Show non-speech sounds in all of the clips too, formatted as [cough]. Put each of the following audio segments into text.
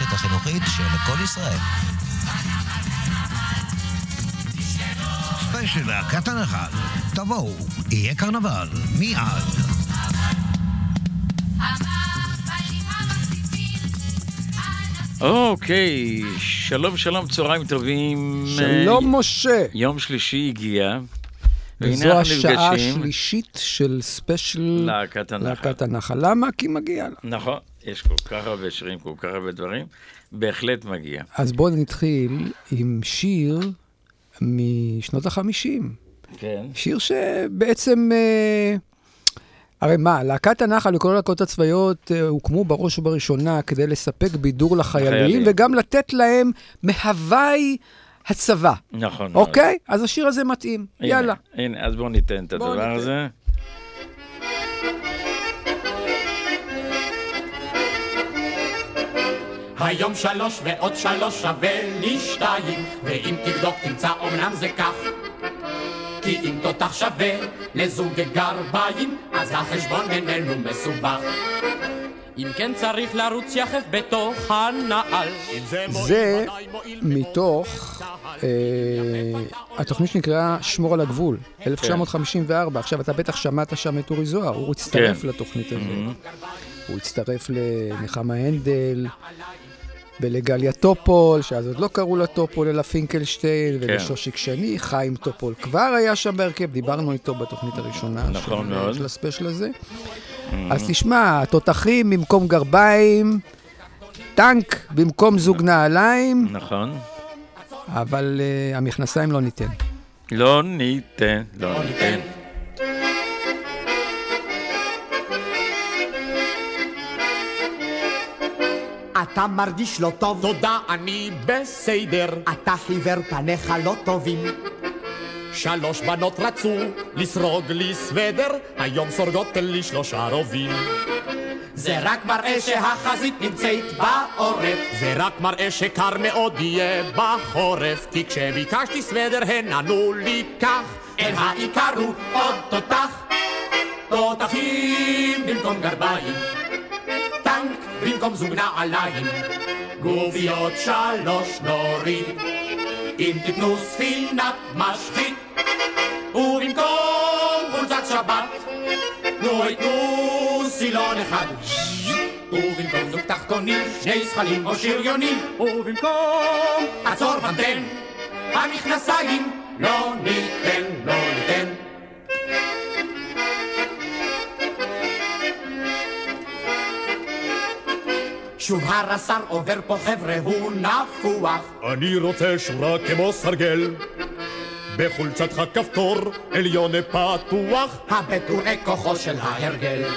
הרשת החינוכית של כל ישראל. ספיישל להקת הנחל, תבואו, יהיה קרנבל, מיד. אוקיי, שלום שלום, צהריים טובים. שלום משה. יום שלישי הגיע. וזו השעה השלישית של ספיישל להקת הנחל. להקת הנחל. למה? כי מגיע לה. נכון, יש כל כך הרבה שירים, כל כך הרבה דברים, בהחלט מגיע. אז בואו נתחיל עם שיר משנות החמישים. כן. שיר שבעצם... אה, הרי מה, להקת הנחל וכל הלהקות הצבאיות אה, הוקמו בראש ובראשונה כדי לספק בידור לחיילים, לחיילים. וגם לתת להם מהווי הצבא. נכון. אוקיי? אז השיר הזה מתאים. הנה, יאללה. הנה, אז בואו ניתן את בואו הדבר ניתן. הזה. היום שלוש ועוד שלוש שווה לי שתיים, ואם תבדוק תמצא אומנם זה כך. כי אם תותח שווה לזוג גרביים, אז החשבון בינינו מסובך. אם כן צריך לרוץ יחף בתוך הנעל. זה מתוך אה, התוכנית שנקראה שמור על הגבול, כן. 1954. עכשיו, אתה בטח שמעת שם את אורי זוהר, הוא הצטרף כן. לתוכנית הזאת. הוא הצטרף לנחמה הנדל ולגליה טופול, שאז עוד לא קראו לה טופול, אלא פינקלשטיין, כן. ולשושיק שני, חיים טופול כבר היה שם בהרכב, דיברנו איתו בתוכנית הראשונה נכון של- מאוד. של הספיישל הזה. אז תשמע, התותחים במקום גרביים, טנק במקום זוג נעליים, נכון. אבל uh, המכנסיים לא ניתן. לא ניתן, לא ניתן. אתה מרגיש לא טוב? תודה, אני בסדר. אתה חיוור פניך לא טובים. שלוש בנות רצו לסרוג לי סוודר, היום סורגות לי שלושה רובים. זה רק מראה שהחזית נמצאת בעורף. זה רק מראה שקר מאוד יהיה בחורף. כי כשביקשתי סוודר הן ענו לי כך, אל העיקר הוא עוד תותח. תותחים במקום גרביים. במקום זוג נעליים, גוביות שלוש נוריד, אם תיתנו ספינת משחית, ובמקום חולצת שבת, נו יתנו סילון אחד, ובמקום זוג תחתונים, שני זכלים או שריונים, ובמקום עצור פנטן, המכנסיים לא ניתן, לא ניתן. שוב הרס"ר עובר פה חבר'ה הוא נפוח. אני רוצה שורה כמו סרגל בחולצתך כפתור עליון פתוח. הבטורי כוחו של ההרגל.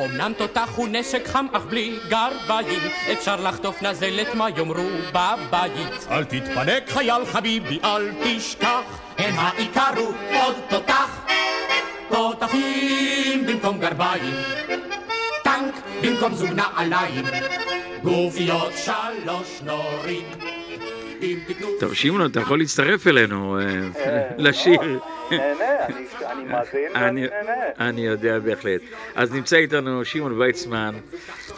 אמנם תותח הוא נשק חם אך בלי גרביים אפשר לחטוף נזלת מה יאמרו בבית. אל תתפנק חייל חביבי אל תשכח. הם העיקר הוא עוד תותח. תותחים במקום גרביים במקום זוג נעליים גופיות שלוש נורים טוב, שמעון, אתה יכול להצטרף אלינו אה, לשיר. נהנה, אני, מאזין [laughs] אני, ואני נהנה. אני יודע בהחלט. אז נמצא איתנו שמעון ויצמן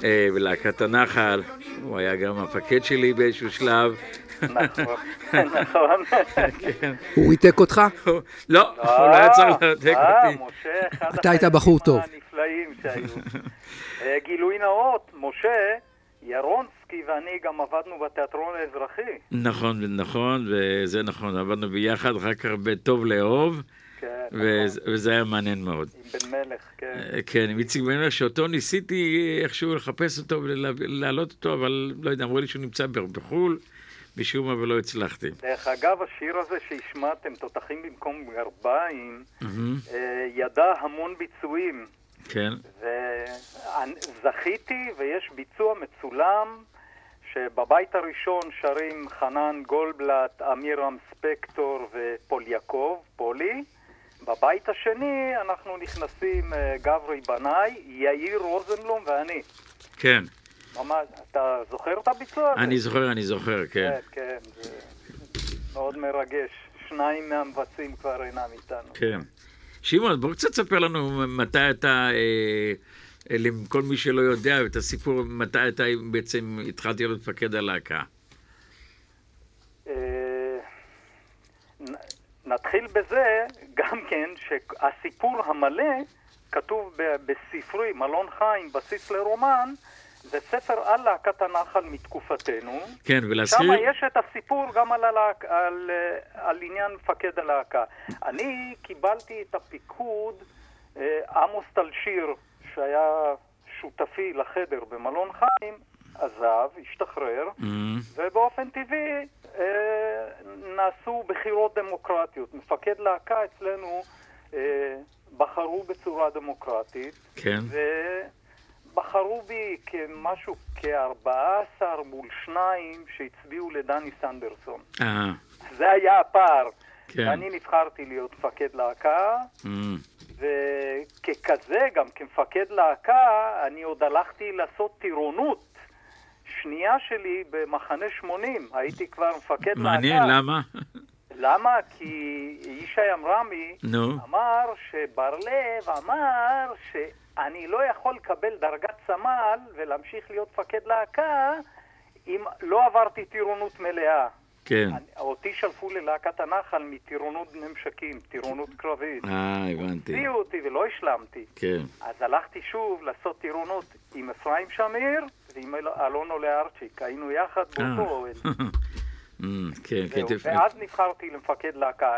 אה, בלהקת הנחל, הוא היה גם המפקד שלי באיזשהו שלב. נכון, [laughs] נכון. כן. הוא ריתק אותך? לא, הוא לא היה צריך לנתק אה, אותי. אתה היית בחור טוב. הנפלאים שהיו. אה, גילוי נאות, משה, ירונסקי ואני גם עבדנו בתיאטרון האזרחי. נכון, נכון, וזה נכון, עבדנו ביחד, אחר כך בטוב לאהוב, כן, וזה- נכון. וזה היה מעניין מאוד. עם בן מלך, כן. אה, כן, עם איציק בן אל, שאותו ניסיתי איכשהו לחפש אותו ולהעלות אותו, אבל לא יודע, אמרו לי שהוא נמצא בחו"ל, משום מה ולא הצלחתי. דרך אגב, השיר הזה שהשמעתם, תותחים במקום גרביים. אה, ידע המון ביצועים. כן. וזכיתי, ויש ביצוע מצולם, שבבית הראשון שרים חנן גולדבלט, אמירם ספקטור ופוליאקוב, פולי. בבית השני אנחנו נכנסים אה, גברי בנאי, יאיר רוזנבלום ואני. כן. ממש, אתה זוכר את הביצוע הזה? אני זוכר, אני זוכר, כן. כן, כן, זה מאוד מרגש. שניים מהמבצעים כבר אינם איתנו. כן. שמעון, בוא קצת תספר לנו מתי אתה, אה, אה, לכל מי שלא יודע, את הסיפור, מתי אתה בעצם התחלתי להיות מפקד הלהקה. אה, נתחיל בזה גם כן שהסיפור המלא כתוב בספרי מלון חיים, בסיס לרומן, זה ספר על להקת הנחל מתקופתנו. כן, שם ולהזכיר... יש את הסיפור גם על, הלהק, על, אה, על עניין מפקד הלהקה. אני קיבלתי את הפיקוד, אה, עמוס טלשיר, שהיה שותפי לחדר במלון חיים, עזב, השתחרר, אמ, ובאופן טבעי אה, נעשו בחירות דמוקרטיות. מפקד להקה אצלנו אה, בחרו בצורה דמוקרטית, כן. ובחרו בי כמשהו כ-14 מול שניים שהצביעו לדני סנדרסון. אה, זה היה הפער. כן. ואני נבחרתי להיות מפקד להקה, אמ, וככזה, גם כמפקד להקה, אני עוד הלכתי לעשות טירונות. שנייה שלי במחנה 80, הייתי כבר מפקד להקה. מעניין, למה? למה? כי ישי אמרמי נו. אמר שבר-לב אמר שאני לא יכול לקבל דרגת סמל ולהמשיך להיות מפקד להקה אם לא עברתי טירונות מלאה. כן. אני, אותי שלפו ללהקת הנחל מטירונות נמשקים, טירונות קרבית. אה, הבנתי. הביאו אותי ולא השלמתי. כן. אז הלכתי שוב לעשות טירונות עם אפרים שמיר ועם אל- אלון עולה ארצ'יק. היינו יחד באותו אוהל. אמ, [laughs] כן, כן, ואז נבחרתי למפקד להקה.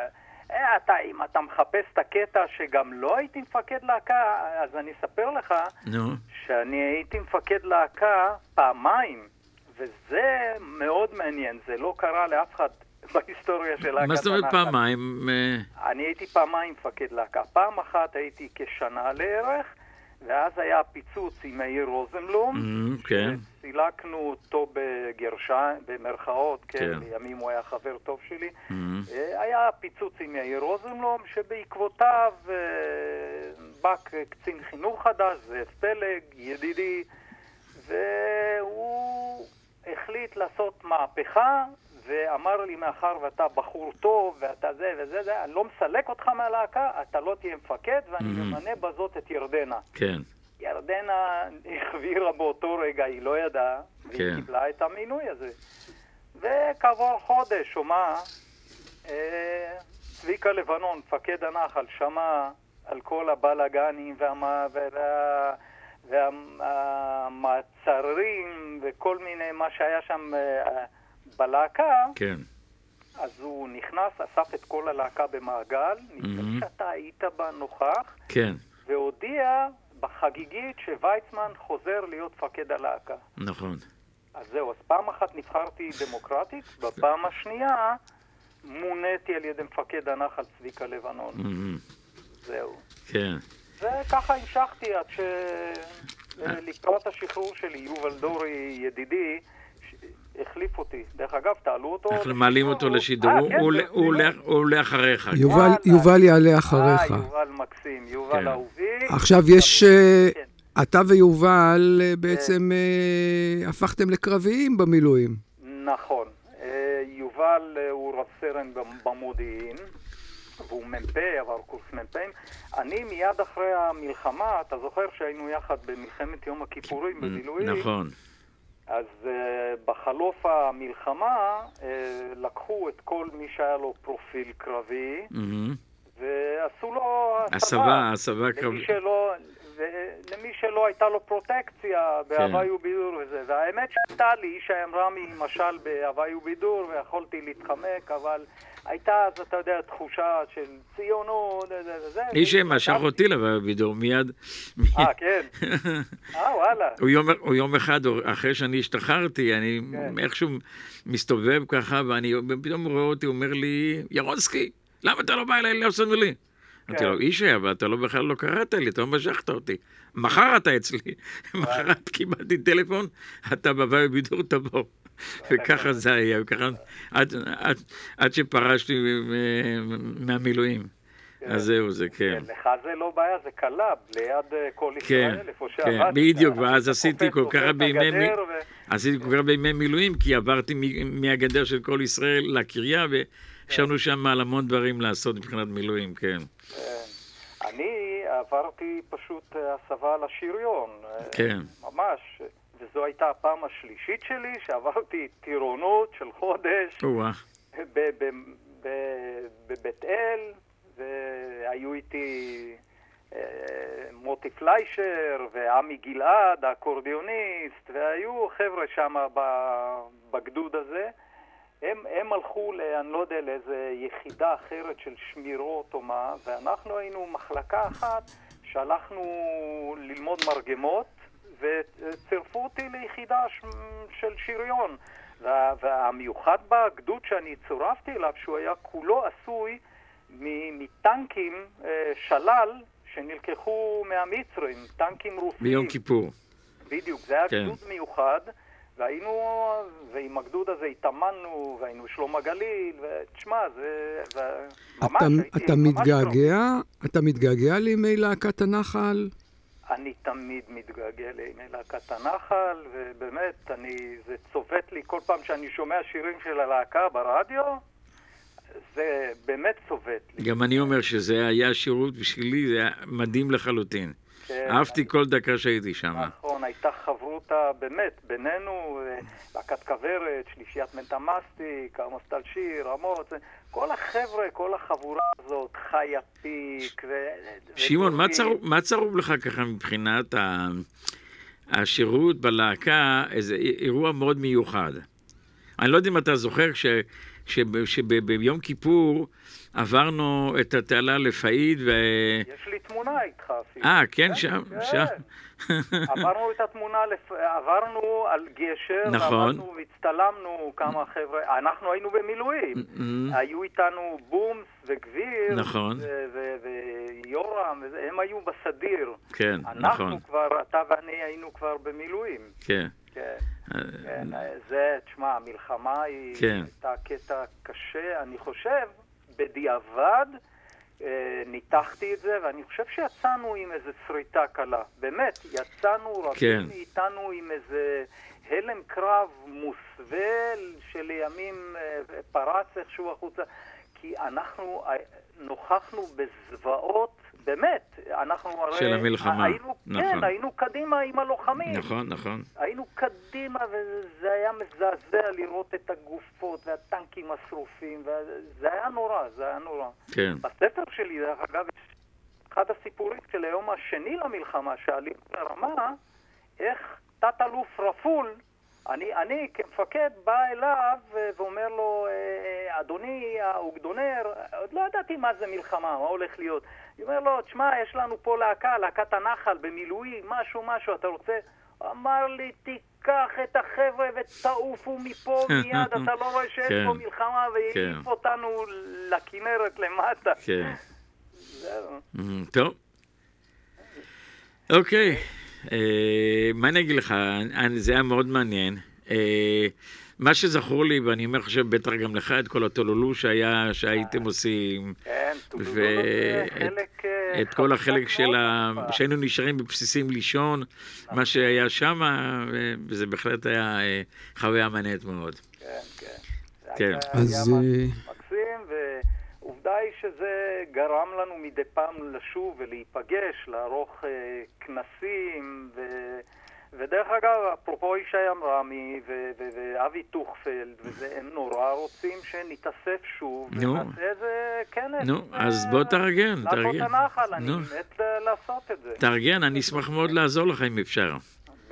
אתה, אם אתה מחפש את הקטע שגם לא הייתי מפקד להקה, אז אני אספר לך נו, שאני הייתי מפקד להקה פעמיים, וזה מאוד מעניין, זה לא קרה לאף אחד [laughs] בהיסטוריה של להקת מה זאת אומרת. פעמיים? אה, אני הייתי פעמיים מפקד להקה. פעם אחת הייתי כשנה לערך, ואז היה פיצוץ עם מאיר רוזנבלום. אמ, כן. סילקנו אותו בגרשיים, במרכאות, כן, כן. לימים הוא היה חבר טוב שלי. אה, היה פיצוץ עם יאיר רוזנבלום, שבעקבותיו אה, בא קצין חינוך חדש, זאב פלג, ידידי, והוא החליט לעשות מהפכה, ואמר לי, מאחר ואתה בחור טוב, ואתה זה וזה, זה, אני לא מסלק אותך מהלהקה, אתה לא תהיה מפקד, ואני Mhm. ממנה בזאת את ירדנה. כן. ירדנה [laughs] החבירה באותו רגע, היא לא ידעה, והיא כן. קיבלה את המינוי הזה. וכעבור חודש, או מה, אה, צביקה לבנון, מפקד הנחל, שמע על כל הבלאגנים והמה- וה- והמעצרים וכל מיני, מה שהיה שם אה, בלהקה, כן. אז הוא נכנס, אסף את כל הלהקה במעגל, נדמה Mhm. שאתה היית בה נוכח, כן. והודיע בחגיגית שוויצמן חוזר להיות מפקד הלהקה. נכון. אז זהו, אז פעם אחת נבחרתי דמוקרטית, [laughs] בפעם השנייה מוניתי על ידי מפקד הנחל צביקה לבנון. אמ, זהו. כן. וככה המשכתי עד ש... לקראת השחרור שלי, יובל דורי, ידידי, החליף אותי. דרך אגב, תעלו אותו... אנחנו מעלים אותו הוא- לשידור, אה, הוא- כן, עולה- אחריך. יובל, יעלה אחריך. אה, יובל מקסים, יובל כן. אהובי. עכשיו יש, אה, כן. אתה ויובל אה, בעצם אה, הפכתם לקרביים במילואים. נכון. אה, יובל אה, הוא רב סרן במ- במודיעין, והוא מ"פ, עבר קורס מ"פים. אני מיד אחרי המלחמה, אתה זוכר שהיינו יחד במלחמת יום הכיפורים במילואים? נכון. אז uh, בחלוף המלחמה uh, לקחו את כל מי שהיה לו פרופיל קרבי אמ, ועשו לו הסבה, הסבה למי קרבית. שלא, ולמי שלא הייתה לו פרוטקציה בהוואי ובידור וזה. והאמת שהייתה לי, איש האמרמי משל בהוואי ובידור, ויכולתי להתחמק, אבל הייתה אז, אתה יודע, תחושה של ציונות, זה וזה. איש משך אותי לבידור מיד. אה, כן. [laughs] אה, וואלה. הוא יום, הוא יום אחד, אחרי שאני השתחררתי, אני כן. איכשהו מסתובב ככה, ואני פתאום רואה אותי, אומר לי, ירונסקי, למה אתה לא בא אליי לאוסון ולי? אמרתי לו, ישי, אבל אתה לא בכלל לא קראת לי, אתה לא משכת אותי. מחר אתה אצלי. [laughs] מחרת קיבלתי טלפון, אתה בבא בבידור תבוא. [laughs] וככה זה היה, וככה, עד, עד, עד שפרשתי מהמילואים. אז זהו זה, כן. כן, לך זה לא בעיה, זה קלאב, ליד אה, כל כן, ישראל, איפה כן, שעבדת. בדיוק, ואז עשיתי כל כך הרבה ימי עשיתי כל כך הרבה ימי מילואים, כי עברתי מהגדר של כל ישראל לקריה, וישבנו שם על המון דברים לעשות מבחינת מילואים, כן. כן. אני עברתי פשוט אה, הסבה לשריון. אה, כן. ממש. וזו הייתה הפעם השלישית שלי שעברתי טירונות של חודש או-אה. בבית אל, והיו איתי אה, מוטי פליישר ועמי גלעד, האקורדיוניסט, והיו חבר'ה שם בגדוד הזה. הם, הם הלכו, ל, אני לא יודע, לאיזה יחידה אחרת של שמירות או מה, ואנחנו היינו מחלקה אחת שהלכנו ללמוד מרגמות, וצירפו אותי ליחידה ש, של שריון. וה, והמיוחד בגדוד שאני צורפתי אליו, שהוא היה כולו עשוי מטנקים אה, שלל שנלקחו מהמצרים, טנקים רוסיים. ביום כיפור. בדיוק, זה היה כן. גדוד מיוחד, והיינו, ועם הגדוד הזה התאמנו, והיינו שלום הגליל, ותשמע, זה... זה ממש, אתה, הייתי אתה ממש מתגעגע? אתה מתגעגע לימי להקת הנחל? אני תמיד מתגעגע לימי להקת הנחל, ובאמת, אני, זה צובט לי כל פעם שאני שומע שירים של הלהקה ברדיו, זה באמת צובט לי. גם אני אומר שזה היה שירות בשבילי, זה היה מדהים לחלוטין. כן, אהבתי כל דקה שהייתי שם. נכון, הייתה חברותה באמת בינינו, להקת כוורת, שלישיית מנטה מסטיק, עמוס טל שיר, עמוס, כל החבר'ה, כל החבורה הזאת, חיה פיק ו... שמעון, מה מה צרוב לך ככה מבחינת ה- השירות בלהקה, איזה אירוע מאוד מיוחד? אני לא יודע אם אתה זוכר ש- שב- שביום כיפור עברנו את התעלה לפאיד ו... יש לי תמונה איתך אפילו. אה, כן, שם, כן. שם. עברנו את התמונה, לפ... עברנו על גשר, נכון. עברנו והצטלמנו כמה חבר'ה, אנחנו היינו במילואים. היו איתנו בומס וגביר, נכון. ויורם, הם היו בסדיר. כן, אנחנו נכון. כבר, אתה ואני היינו כבר במילואים. כן. כן, אה, כן, זה, תשמע, המלחמה היא כן. הייתה קטע קשה, אני חושב, בדיעבד. אה, ניתחתי את זה, ואני חושב שיצאנו עם איזו שריטה קלה. באמת, יצאנו רבים כן. מאיתנו עם איזה הלם קרב מוסווה, שלימים אה, פרץ איכשהו החוצה, כי אנחנו אה, נוכחנו בזוועות, באמת, אנחנו הרי... של המלחמה, היינו, נכון. כן, היינו קדימה עם הלוחמים. נכון, נכון. היינו קדימה, וזה היה מזעזע לראות את הגופות והטנקים השרופים, וזה היה נורא, זה היה נורא. כן. בספר שלי, דרך אגב, אחד הסיפורים של היום השני למלחמה, שעלינו לרמה, איך תת-אלוף רפול, אני, אני כמפקד בא אליו אה, ואומר לו, אה, אדוני האוגדונר, עוד לא ידעתי מה זה מלחמה, מה הולך להיות. אני אומר לו, תשמע, יש לנו פה להקה, להקת הנחל במילואים, משהו, משהו, אתה רוצה? אמר לי, תיקח את החבר'ה ותעופו מפה [laughs] מיד, אתה לא רואה שיש כן. פה מלחמה, והעיף כן. אותנו לכנרת למטה. כן. [laughs] זהו. Mhm, טוב. אוקיי, אה, מה אני אגיד לך, אני- זה היה מאוד מעניין. אה, מה שזכור לי, ואני אומר לך בטח גם לך, את כל הטולולו שהיה, שהייתם עושים, כן, טולולו זה חלק... אה, את כל החלק של ה... שהיינו נשארים בבסיסים לישון, מה שהיה שם, וזה בהחלט היה אה, חוויה מעניינת מאוד. כן, כן. כן. אז שזה גרם לנו מדי פעם לשוב ולהיפגש, לערוך אה, כנסים, ו... ודרך אגב, אפרופו ישי עמרמי ואבי טוכפלד, וזה, הם נורא רוצים שנתאסף שוב, נו. ונעשה איזה כנס. נו, אז בוא תארגן, להקות תארגן. הנחל, אני. מת לעשות את זה. תארגן, אני אשמח מאוד לעזור לך אם אפשר.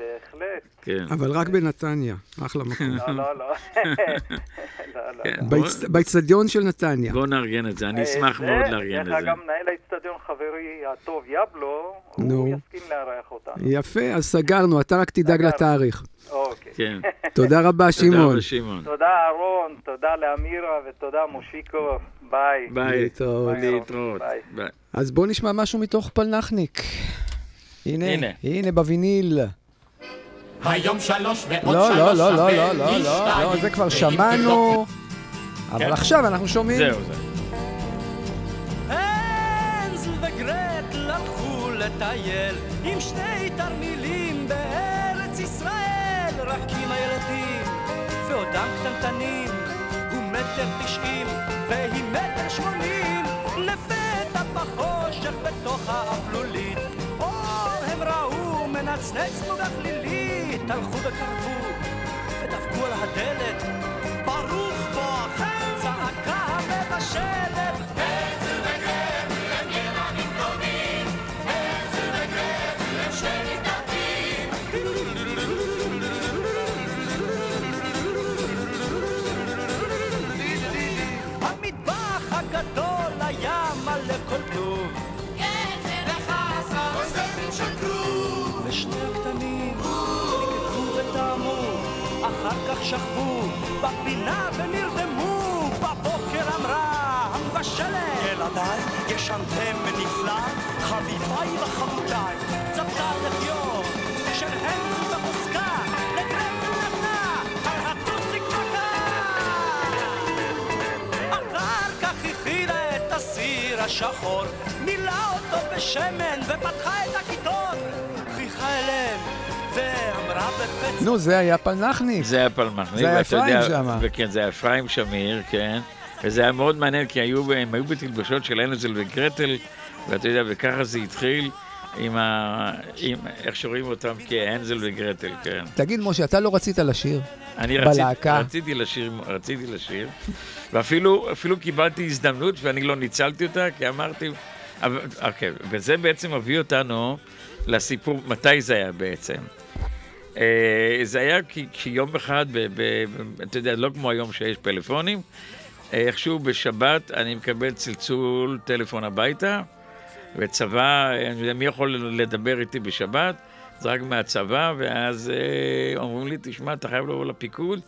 בהחלט. כן. אבל רק בנתניה, אחלה מקום. לא, לא, לא. [laughs] לא, לא, כן, לא. באצט- באצטדיון של נתניה. בוא נארגן את זה, אני אשמח אה, מאוד זה, לארגן את זה. אגב, מנהל האצטדיון חברי הטוב יבלו, נו. הוא יסכים לארח אותנו. יפה, אז סגרנו, אתה רק תדאג. לתאריך. אוקיי. כן. [laughs] תודה רבה, שמעון. תודה אהרון, תודה לאמירה ותודה מושיקו, ביי. ביי. להתראות. ביי, להתראות. אז בואו נשמע משהו מתוך פלנחניק. הנה, הנה. הנה בוויניל. היום שלוש ועוד לא, שלוש לא, לא, לא, לא, לא, לא, שתיים. לא, זה כבר שמענו. אבל כן. עכשיו אנחנו שומעים. זהו, זהו. לטייל עם שני תרמילים בארץ ישראל רק עם הילדים ועודם קטנטנים הוא מטר תשעים והיא מטר שמונים לפתע בחושך בתוך האפלולית אור הם ראו מנצנץ כמו גחלילית הלכו וקרבו ודפקו על הדלת. ברוך בפינה ונרדמו. בבוקר אמרה המבשלת, ילדיי, ישנתם נפלא, חביביי וחמודיי, צפתה לחיוב של הנדל בחוזקה, לגרטל נתנה על הטוסיק מכה. אחר כך הכילה את הסיר השחור, מילאה אותו בשמן ופתחה את הכיתות. חייכה אליהם נו, זה היה פלנחניק. זה היה פלמחניק. זה היה אפרים. וכן, זה היה אפרים שמיר, כן. וזה היה מאוד מעניין, כי היו, הם היו בתלבושות של הנזל וגרטל, ואתה יודע, וככה זה התחיל עם ה... עם איך שרואים אותם כהנזל וגרטל, כן. תגיד, משה, אתה לא רצית לשיר? אני רציתי, בלהקה. רציתי לשיר, רציתי לשיר, ואפילו אפילו קיבלתי הזדמנות ואני לא ניצלתי אותה, כי אמרתי, אוקיי, וזה בעצם מביא אותנו לסיפור, מתי זה היה בעצם? אה, זה היה כי, כי יום אחד, ב, ב, ב, אתה יודע, לא כמו היום שיש פלאפונים, אה, איכשהו בשבת אני מקבל צלצול טלפון הביתה, וצבא, אני יודע, מי יכול לדבר איתי בשבת? זה רק מהצבא, ואז אה, אומרים לי, תשמע, אתה חייב לבוא לפיקוד,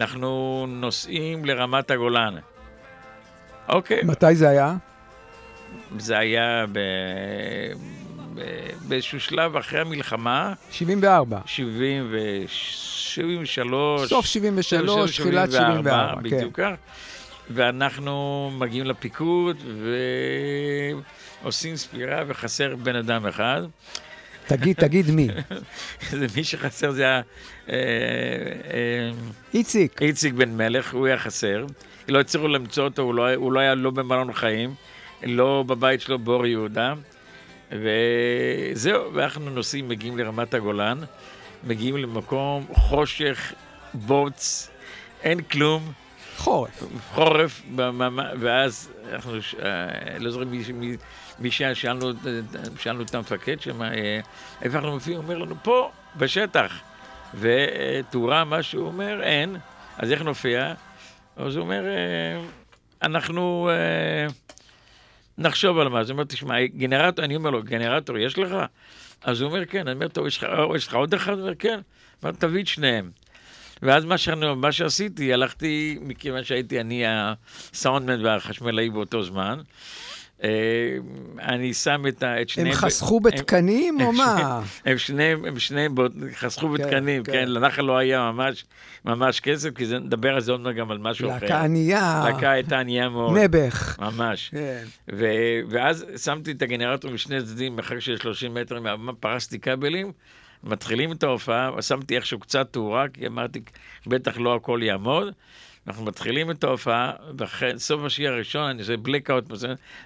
אנחנו נוסעים לרמת הגולן. אוקיי, מתי זה היה? זה היה ב... באיזשהו שלב אחרי המלחמה, 74. 70 ו... 73, סוף 73, תחילת 74, כן. בדיוק כך. ואנחנו מגיעים לפיקוד ועושים ספירה וחסר בן אדם אחד. תגיד, תגיד מי. [laughs] זה מי שחסר זה היה אה, אה, איציק. איציק בן מלך, הוא היה חסר. לא הצליחו למצוא אותו, הוא לא, היה- הוא לא היה לא במלון חיים, לא בבית שלו באור יהודה. וזהו, ואנחנו נוסעים, מגיעים לרמת הגולן, מגיעים למקום חושך, בוץ, אין כלום, חורף. חורף, ואז אנחנו, אה, לא זוכר מי, מי, מי שהיה, שאלנו, את המפקד שם, אה, איפה אנחנו מופיעים? הוא אומר לנו, פה, בשטח. ותאורה, מה שהוא אומר, אין. אז איך נופיע? אז הוא אומר, אה, אנחנו נחשוב על מה. הוא אומר, תשמע, גנרטור, אני אומר לו, גנרטור יש לך? אז הוא אומר, כן. אני אומר, טוב, יש לך, יש לך עוד אחד? הוא אומר, כן. אמר, תביא את שניהם. ואז מה, שאני, מה שעשיתי, הלכתי, מכיוון שהייתי אני הסאונדמן והחשמלאי באותו זמן, אה, אני שם את, ה, את הם שניהם... חסכו הם- בתקנים או הם מה? הם שניהם, הם שניהם חסכו כן, בתקנים, כן. כן, לנחל לא היה ממש, ממש כסף, כי זה, נדבר על זה עוד מעט גם על משהו אחר. להקה ענייה. להקה הייתה ענייה מאוד. נעבך. ממש. כן. ו, ואז שמתי את הגנרטור משני צדדים, מרחק של 30 מטר פרסתי כבלים, מתחילים את ההופעה, שמתי איכשהו קצת תאורה, כי אמרתי, בטח לא הכל יעמוד. אנחנו מתחילים את ההופעה, בסוף השיר הראשון אני עושה בלקאוט,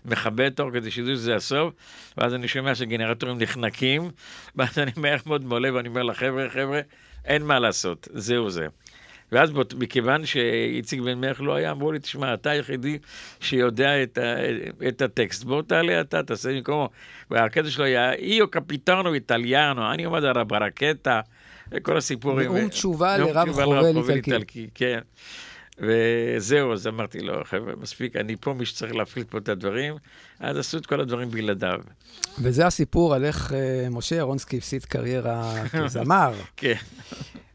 מכבה את האור כדי שידעו שזה הסוף, ואז אני שומע שגנרטורים נחנקים, ואז אני מהר מאוד מעולה ואני אומר לחבר'ה, חבר'ה, אין מה לעשות, זהו זה. ואז בות- מכיוון שאיציק בן מלך לא היה, אמרו לי, תשמע, אתה היחידי שיודע את, ה, את הטקסט, בוא תעלה אתה, תעשה במקומו. והקטע שלו היה, איו קפיטרנו איטליאנו, אני עומד על ברקטה, כל הסיפורים. נאום תשובה לרב חובל איטלקי. כן. וזהו, אז אמרתי לו, חבר'ה, מספיק, אני פה מי שצריך להפעיל פה את הדברים, אז עשו את כל הדברים בלעדיו. וזה הסיפור על איך אה, משה ירונסקי הפסיד קריירה [laughs] כזמר. כן.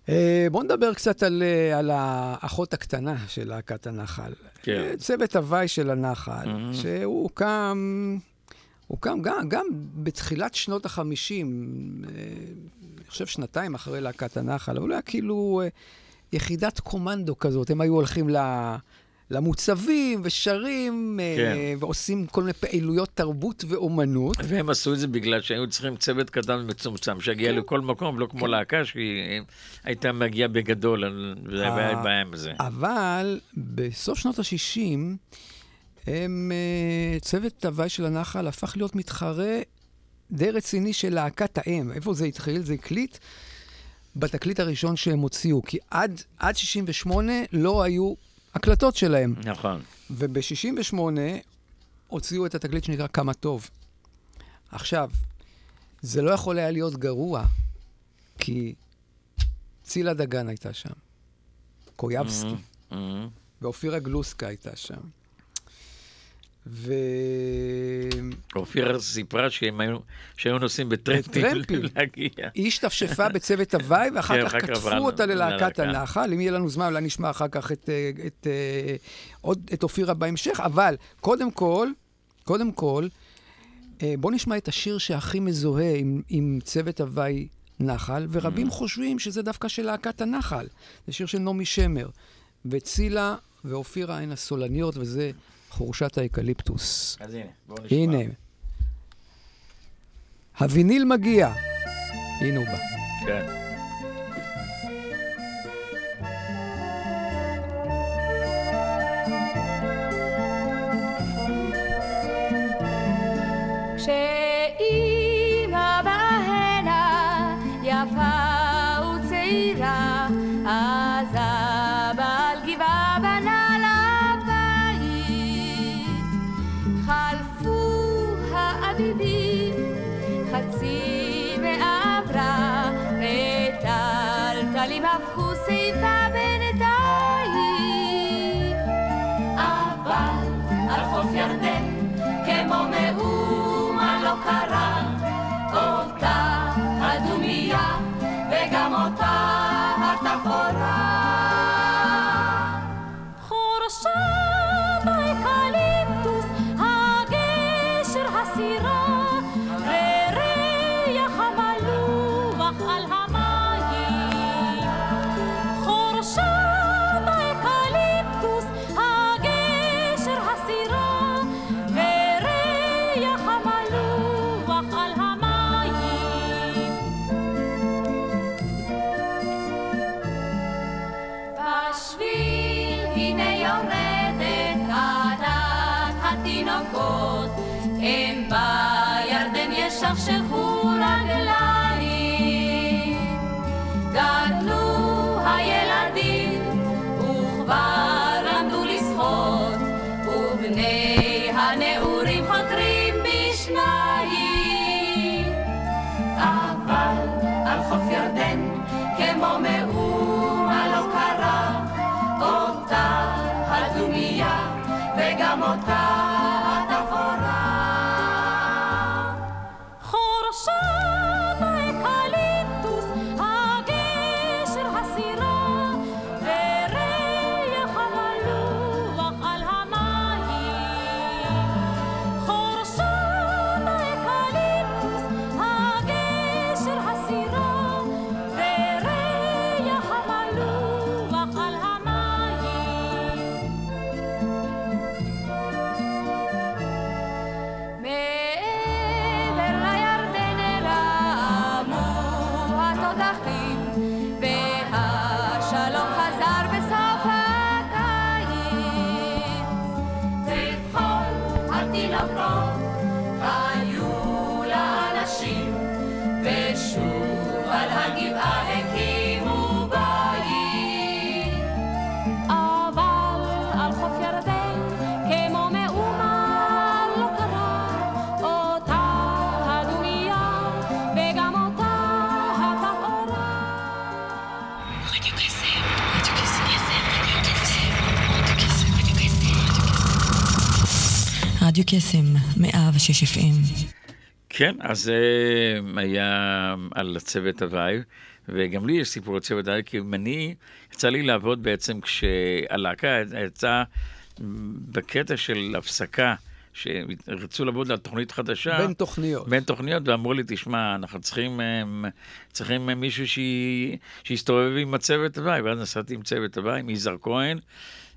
אה, בואו נדבר קצת על, אה, על האחות הקטנה של להקת הנחל. כן. צוות הוואי של הנחל, Mhm. שהוא הוקם, הוקם גם, גם בתחילת שנות החמישים, אני חושב שנתיים אחרי להקת הנחל, אבל הוא היה כאילו יחידת קומנדו כזאת. הם היו הולכים ל... למוצבים ושרים, אה, כן. ועושים כל מיני פעילויות תרבות ואומנות. והם עשו את זה בגלל שהיו צריכים צוות קטן ומצומצם, שיגיע לכל מקום, לא כמו להקה שהיא הייתה מגיעה בגדול, וזה היה אה, בעיה עם זה. אבל בסוף שנות ה-60, הם, אה, צוות הוואי של הנחל הפך להיות מתחרה די רציני של להקת האם. איפה זה התחיל? זה הקליט בתקליט הראשון שהם הוציאו, כי עד, עד 68 לא היו הקלטות שלהם. נכון. וב-68 הוציאו את התקליט שנקרא כמה טוב. עכשיו, זה לא יכול היה להיות גרוע, כי צילה דגן הייתה שם, קויבסקי, Mhm. ואופירה גלוסקה הייתה שם. ו... אופירה סיפרה שהם היו- שהיו נוסעים בטרמפים. [laughs] להגיע. היא השתפשפה בצוות הוואי, [laughs] כן, ואחר כך עברנו אותה ללהקת. הנחל. אם יהיה לנו זמן, אולי נשמע אחר כך את, אה, את, אה, עוד את אופירה בהמשך. אבל קודם כל, קודם כל, אה, בואו נשמע את השיר שהכי מזוהה עם, עם צוות הוואי נחל, ורבים Mm. חושבים שזה דווקא של להקת הנחל. זה שיר של נעמי שמר. וצילה ואופירה הן הסולניות, וזה חורשת האקליפטוס. אז הנה, בואו נשמע. הנה. הוויניל מגיע. הנה הוא בא. כן. וגם אותה רדיו קסם, קסם, 106 FM. כן, אז זה היה על צוות הוואי, וגם לי יש סיפור על צוות הוואי, כי אני, יצא לי לעבוד בעצם כשהלהקה יצאה בקטע של הפסקה, שרצו לעבוד על תוכנית חדשה. בין תוכניות. בין תוכניות, ואמרו לי, תשמע, אנחנו צריכים, אמ, צריכים מישהו שי- שיסתובב עם הצוות הוואי, ואז נסעתי עם צוות הוואי, עם יזהר כהן.